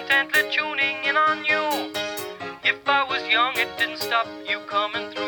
intently tuning in on you. If I was young, it didn't stop you coming through.